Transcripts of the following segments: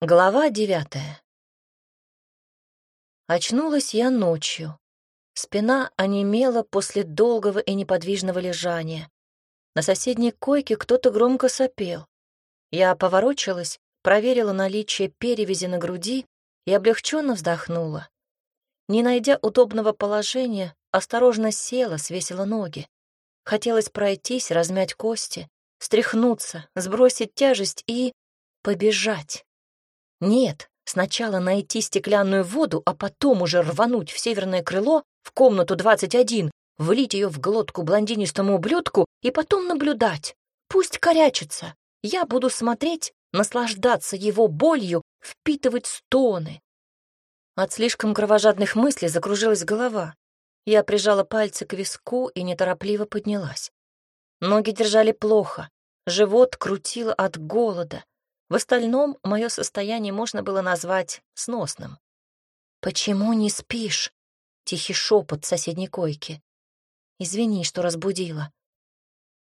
Глава девятая. Очнулась я ночью. Спина онемела после долгого и неподвижного лежания. На соседней койке кто-то громко сопел. Я поворочилась, проверила наличие перевязи на груди и облегченно вздохнула. Не найдя удобного положения, осторожно села, свесила ноги. Хотелось пройтись, размять кости, стряхнуться, сбросить тяжесть и побежать. Нет, сначала найти стеклянную воду, а потом уже рвануть в северное крыло, в комнату 21, влить ее в глотку блондинистому ублюдку и потом наблюдать. Пусть корячится. Я буду смотреть, наслаждаться его болью, впитывать стоны. От слишком кровожадных мыслей закружилась голова. Я прижала пальцы к виску и неторопливо поднялась. Ноги держали плохо, живот крутило от голода. В остальном мое состояние можно было назвать сносным. «Почему не спишь?» — тихий шепот соседней койки. «Извини, что разбудила».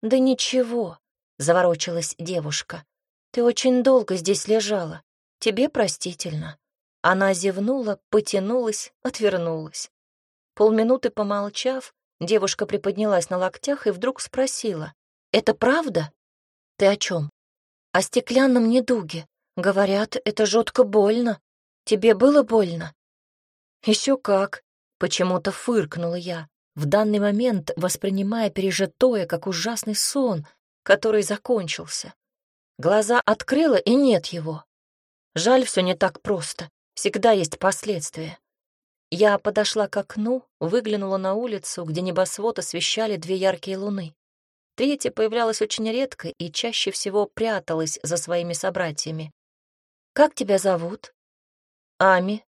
«Да ничего», — заворочилась девушка. «Ты очень долго здесь лежала. Тебе простительно». Она зевнула, потянулась, отвернулась. Полминуты помолчав, девушка приподнялась на локтях и вдруг спросила. «Это правда?» «Ты о чем?» О стеклянном недуге. Говорят, это жутко больно. Тебе было больно? Еще как. Почему-то фыркнула я, в данный момент воспринимая пережитое как ужасный сон, который закончился. Глаза открыла, и нет его. Жаль, все не так просто. Всегда есть последствия. Я подошла к окну, выглянула на улицу, где небосвод освещали две яркие луны. Третья появлялась очень редко и чаще всего пряталась за своими собратьями. «Как тебя зовут?» «Ами».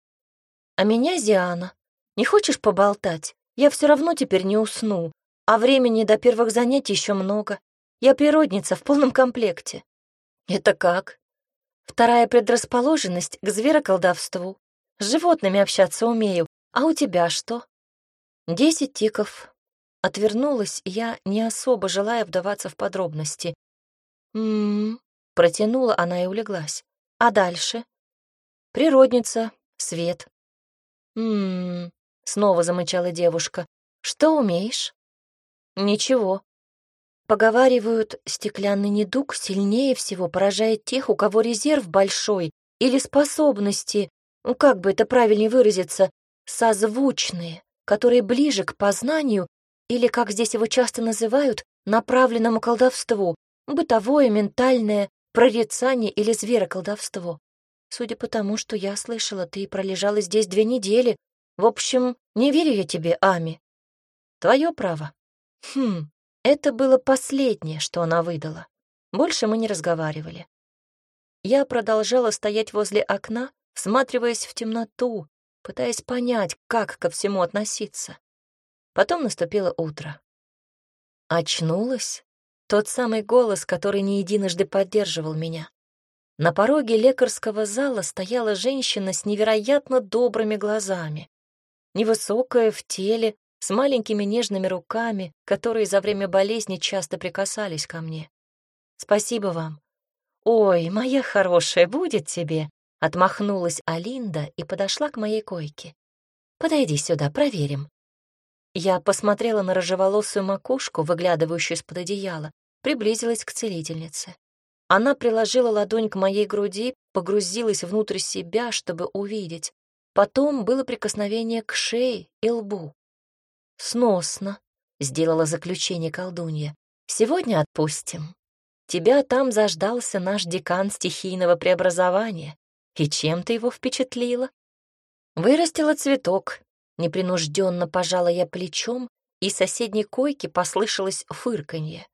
«А меня Зиана. Не хочешь поболтать? Я все равно теперь не усну, а времени до первых занятий еще много. Я природница в полном комплекте». «Это как?» «Вторая предрасположенность к звероколдовству. С животными общаться умею. А у тебя что?» «Десять тиков, Отвернулась я, не особо желая вдаваться в подробности. «М-м-м», протянула она и улеглась. «А дальше?» «Природница, свет». «М-м-м», снова замычала девушка. «Что умеешь?» «Ничего». Поговаривают, стеклянный недуг сильнее всего поражает тех, у кого резерв большой или способности, ну как бы это правильнее выразиться, созвучные, которые ближе к познанию или, как здесь его часто называют, направленному колдовству, бытовое, ментальное, прорицание или звероколдовство. Судя по тому, что я слышала, ты пролежала здесь две недели. В общем, не верю я тебе, Ами. Твое право. Хм, это было последнее, что она выдала. Больше мы не разговаривали. Я продолжала стоять возле окна, всматриваясь в темноту, пытаясь понять, как ко всему относиться. Потом наступило утро. Очнулась. Тот самый голос, который не единожды поддерживал меня. На пороге лекарского зала стояла женщина с невероятно добрыми глазами. Невысокая в теле, с маленькими нежными руками, которые за время болезни часто прикасались ко мне. «Спасибо вам». «Ой, моя хорошая, будет тебе», — отмахнулась Алинда и подошла к моей койке. «Подойди сюда, проверим». Я посмотрела на рыжеволосую макушку, выглядывающую из-под одеяла, приблизилась к целительнице. Она приложила ладонь к моей груди, погрузилась внутрь себя, чтобы увидеть. Потом было прикосновение к шее и лбу. «Сносно», — сделала заключение колдунья. «Сегодня отпустим. Тебя там заждался наш декан стихийного преобразования. И чем ты его впечатлила?» Вырастила цветок, Непринужденно пожала я плечом, и соседней койки послышалось фырканье.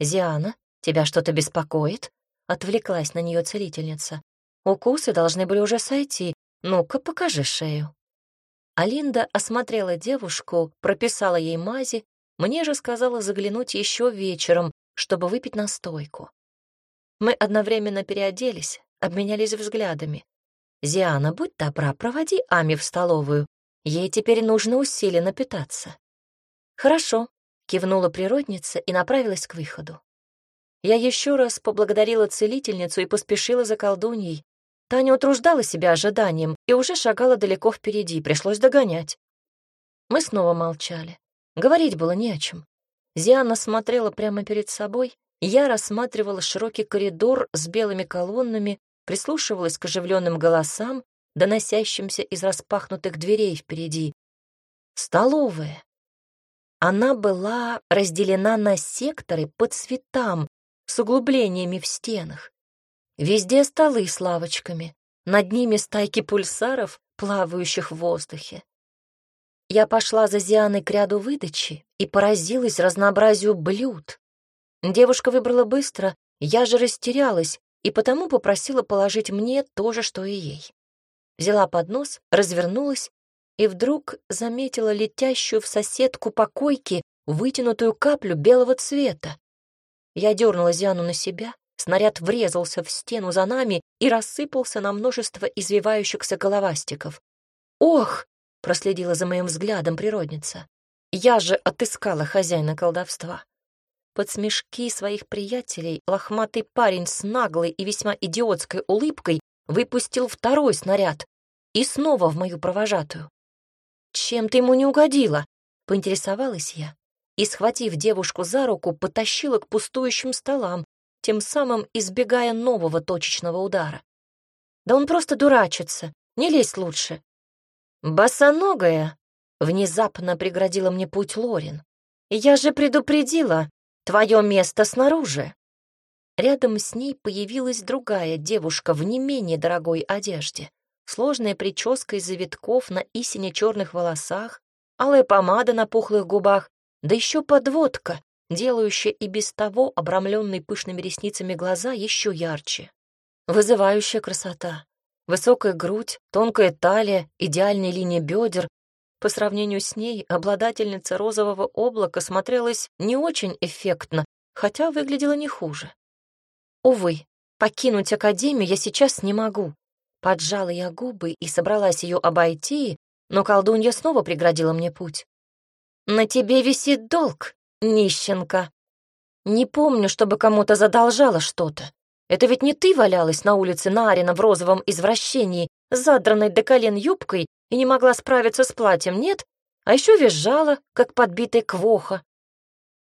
«Зиана, тебя что-то беспокоит?» — отвлеклась на нее целительница. «Укусы должны были уже сойти. Ну-ка, покажи шею». Алинда осмотрела девушку, прописала ей мази, мне же сказала заглянуть еще вечером, чтобы выпить настойку. Мы одновременно переоделись, обменялись взглядами. «Зиана, будь добра, проводи Ами в столовую, Ей теперь нужно усиленно питаться. «Хорошо», — кивнула природница и направилась к выходу. Я еще раз поблагодарила целительницу и поспешила за колдуньей. Таня утруждала себя ожиданием и уже шагала далеко впереди, пришлось догонять. Мы снова молчали. Говорить было не о чем. Зиана смотрела прямо перед собой, я рассматривала широкий коридор с белыми колоннами, прислушивалась к оживленным голосам, доносящимся из распахнутых дверей впереди. Столовая. Она была разделена на секторы по цветам с углублениями в стенах. Везде столы с лавочками, над ними стайки пульсаров, плавающих в воздухе. Я пошла за Зианой к ряду выдачи и поразилась разнообразию блюд. Девушка выбрала быстро, я же растерялась и потому попросила положить мне то же, что и ей. Взяла поднос, развернулась и вдруг заметила летящую в соседку по койке вытянутую каплю белого цвета. Я дернула Зиану на себя, снаряд врезался в стену за нами и рассыпался на множество извивающихся головастиков. «Ох!» — проследила за моим взглядом природница. «Я же отыскала хозяина колдовства». Под смешки своих приятелей лохматый парень с наглой и весьма идиотской улыбкой выпустил второй снаряд и снова в мою провожатую. «Чем ты ему не угодила?» — поинтересовалась я и, схватив девушку за руку, потащила к пустующим столам, тем самым избегая нового точечного удара. «Да он просто дурачится, не лезь лучше». «Босоногая!» — внезапно преградила мне путь Лорин. «Я же предупредила, твое место снаружи». Рядом с ней появилась другая девушка в не менее дорогой одежде сложная прическа из завитков на истине черных волосах, алая помада на пухлых губах, да еще подводка, делающая и без того обрамленные пышными ресницами глаза еще ярче. Вызывающая красота. Высокая грудь, тонкая талия, идеальная линия бедер. По сравнению с ней обладательница розового облака смотрелась не очень эффектно, хотя выглядела не хуже. Увы, покинуть Академию я сейчас не могу. Поджала я губы и собралась ее обойти, но колдунья снова преградила мне путь. «На тебе висит долг, нищенка. Не помню, чтобы кому-то задолжала что-то. Это ведь не ты валялась на улице Нарина в розовом извращении, задранной до колен юбкой и не могла справиться с платьем, нет? А еще визжала, как подбитая квоха».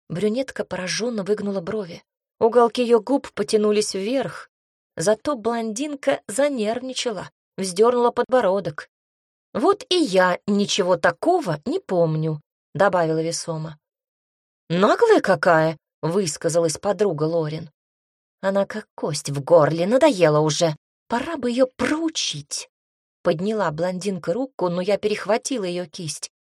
Брюнетка пораженно выгнула брови. Уголки ее губ потянулись вверх, Зато блондинка занервничала, вздернула подбородок. «Вот и я ничего такого не помню», — добавила весомо. «Наглая какая!» — высказалась подруга Лорин. Она как кость в горле, надоела уже. Пора бы ее проучить. Подняла блондинка руку, но я перехватила ее кисть.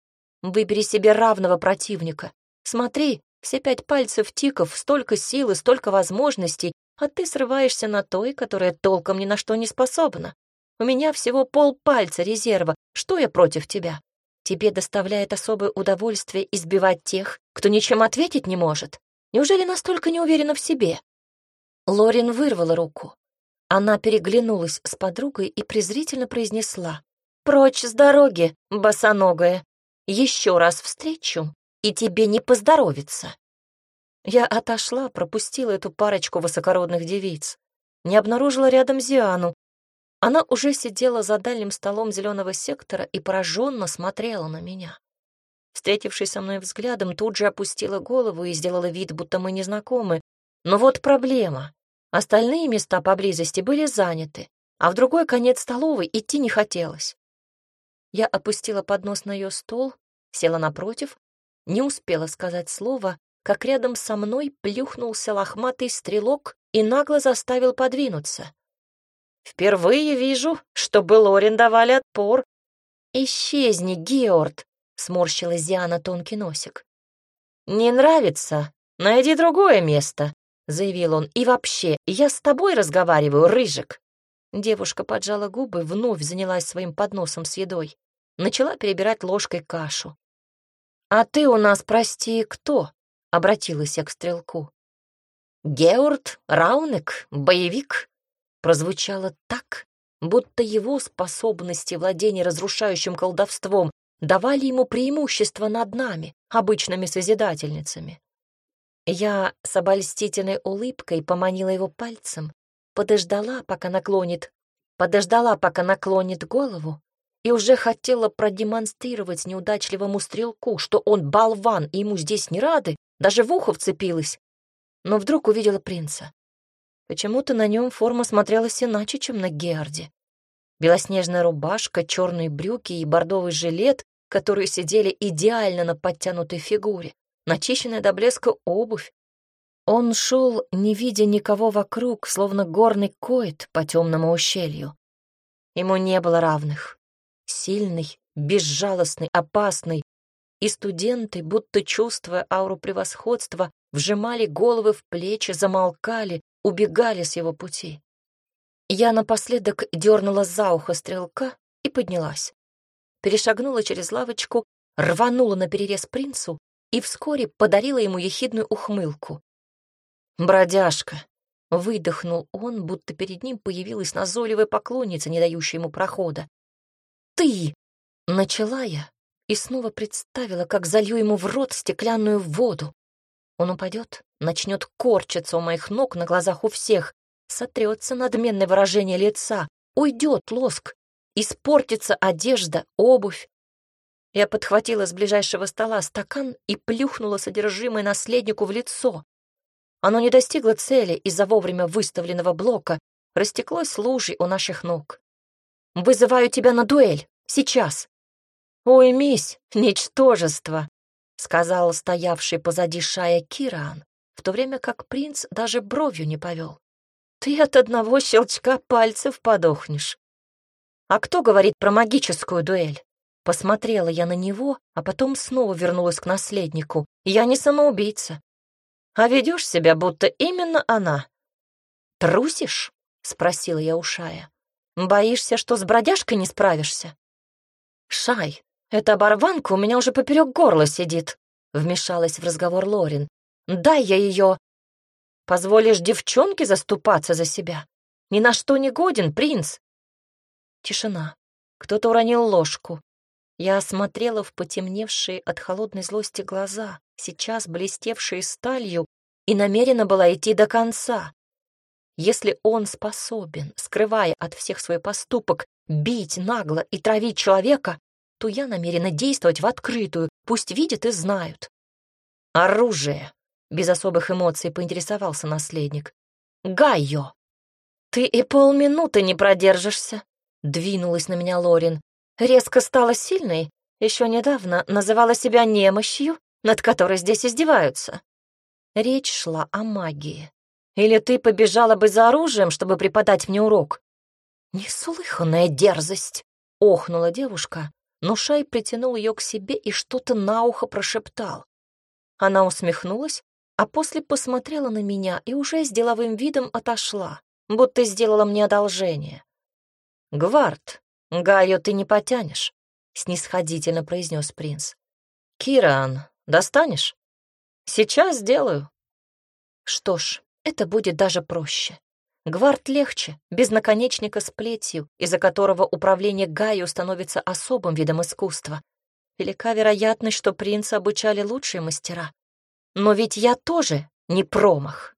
Выбери себе равного противника. Смотри, все пять пальцев тиков, столько силы, столько возможностей, а ты срываешься на той, которая толком ни на что не способна. У меня всего полпальца резерва, что я против тебя? Тебе доставляет особое удовольствие избивать тех, кто ничем ответить не может. Неужели настолько не уверена в себе?» Лорин вырвала руку. Она переглянулась с подругой и презрительно произнесла. «Прочь с дороги, босоногая. Еще раз встречу, и тебе не поздоровится». Я отошла, пропустила эту парочку высокородных девиц. Не обнаружила рядом Зиану. Она уже сидела за дальним столом зеленого сектора и пораженно смотрела на меня. Встретившись со мной взглядом, тут же опустила голову и сделала вид, будто мы не знакомы. Но вот проблема. Остальные места поблизости были заняты, а в другой конец столовой идти не хотелось. Я опустила поднос на ее стол, села напротив, не успела сказать слова, как рядом со мной плюхнулся лохматый стрелок и нагло заставил подвинуться. «Впервые вижу, чтобы Лорин давали отпор». «Исчезни, Георд!» — сморщила Зиана тонкий носик. «Не нравится? Найди другое место», — заявил он. «И вообще, я с тобой разговариваю, Рыжик». Девушка поджала губы, вновь занялась своим подносом с едой. Начала перебирать ложкой кашу. «А ты у нас, прости, кто?» обратилась я к стрелку. «Георд Раунек, боевик», прозвучало так, будто его способности владения разрушающим колдовством давали ему преимущество над нами, обычными созидательницами. Я с обольстительной улыбкой поманила его пальцем, подождала, пока наклонит подождала, пока наклонит голову, и уже хотела продемонстрировать неудачливому стрелку, что он болван, и ему здесь не рады, даже в ухо вцепилась. Но вдруг увидела принца. Почему-то на нем форма смотрелась иначе, чем на Георде. Белоснежная рубашка, черные брюки и бордовый жилет, которые сидели идеально на подтянутой фигуре, начищенная до блеска обувь. Он шел, не видя никого вокруг, словно горный коет по темному ущелью. Ему не было равных. Сильный, безжалостный, опасный. И студенты, будто чувствуя ауру превосходства, вжимали головы в плечи, замолкали, убегали с его пути. Я напоследок дернула за ухо стрелка и поднялась. Перешагнула через лавочку, рванула на перерез принцу и вскоре подарила ему ехидную ухмылку. «Бродяжка!» — выдохнул он, будто перед ним появилась назойливая поклонница, не дающая ему прохода ты!» Начала я и снова представила, как залью ему в рот стеклянную воду. Он упадет, начнет корчиться у моих ног на глазах у всех, сотрется надменное выражение лица, уйдет лоск, испортится одежда, обувь. Я подхватила с ближайшего стола стакан и плюхнула содержимое наследнику в лицо. Оно не достигло цели из-за вовремя выставленного блока, растеклось лужей у наших ног. «Вызываю тебя на дуэль! Сейчас!» «Уймись, ничтожество!» — сказал стоявший позади Шая Киран, в то время как принц даже бровью не повел. «Ты от одного щелчка пальцев подохнешь!» «А кто говорит про магическую дуэль?» Посмотрела я на него, а потом снова вернулась к наследнику. «Я не самоубийца. А ведешь себя, будто именно она». «Трусишь?» — спросила я у Шая. Боишься, что с бродяжкой не справишься? Шай, эта оборванка у меня уже поперек горла сидит, вмешалась в разговор Лорин. Дай я ее. Позволишь девчонке заступаться за себя? Ни на что не годен, принц. Тишина. Кто-то уронил ложку. Я осмотрела в потемневшие от холодной злости глаза, сейчас блестевшие сталью, и намерена была идти до конца. Если он способен, скрывая от всех свой поступок, бить нагло и травить человека, то я намерена действовать в открытую, пусть видят и знают. Оружие! Без особых эмоций поинтересовался наследник. Гайо! Ты и полминуты не продержишься, двинулась на меня Лорин. Резко стала сильной, еще недавно называла себя немощью, над которой здесь издеваются. Речь шла о магии. Или ты побежала бы за оружием, чтобы преподать мне урок?» «Неслыханная дерзость!» — охнула девушка, но Шай притянул ее к себе и что-то на ухо прошептал. Она усмехнулась, а после посмотрела на меня и уже с деловым видом отошла, будто сделала мне одолжение. «Гвард, Гайо ты не потянешь», — снисходительно произнес принц. «Киран, достанешь?» «Сейчас сделаю». Что ж, это будет даже проще. Гвард легче, без наконечника с плетью, из-за которого управление Гаю становится особым видом искусства. Велика вероятность, что принца обучали лучшие мастера. Но ведь я тоже не промах.